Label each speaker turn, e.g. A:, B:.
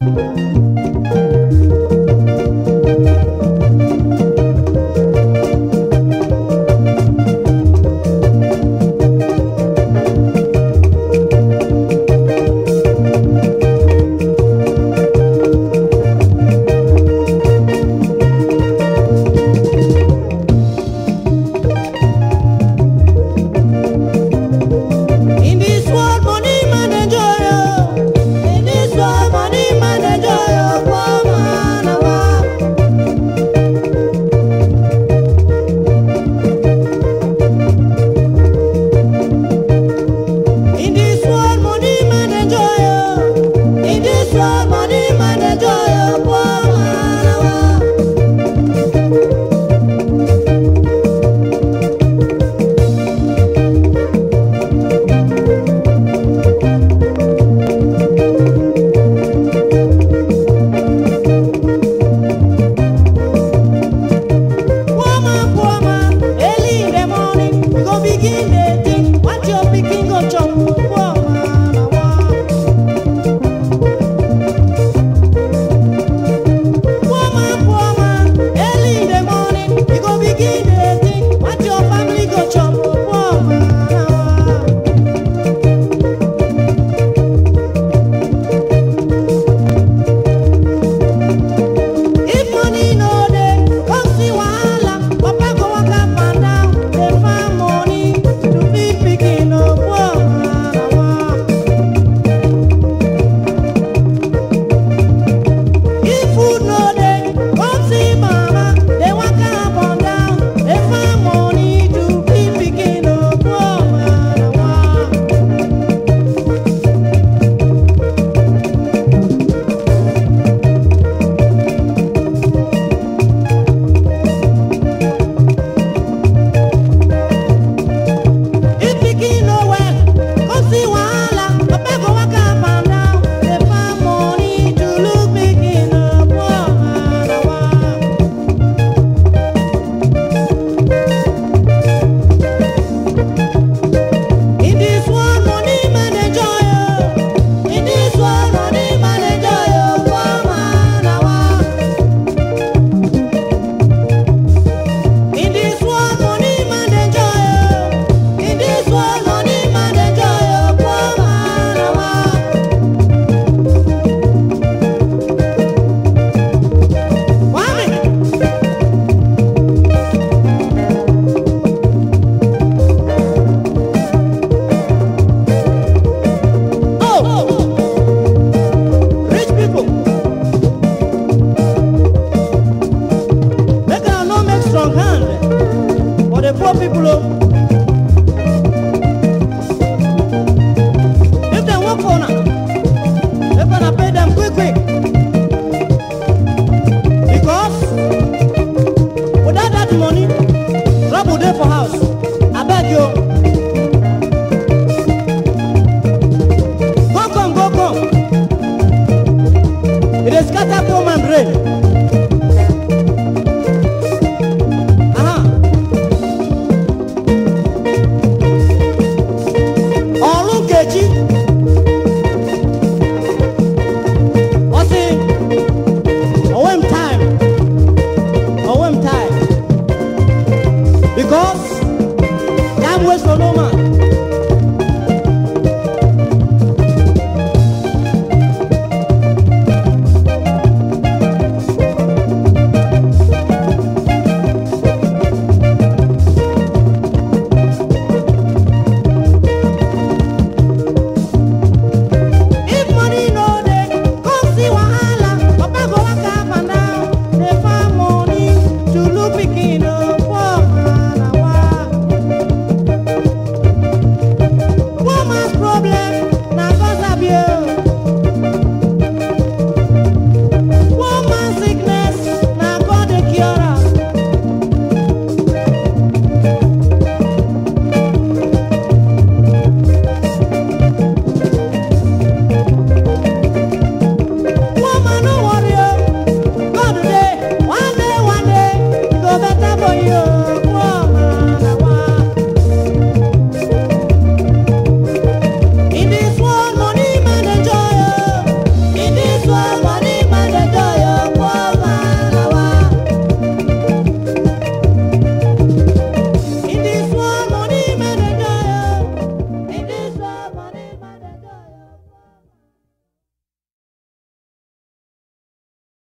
A: In world, money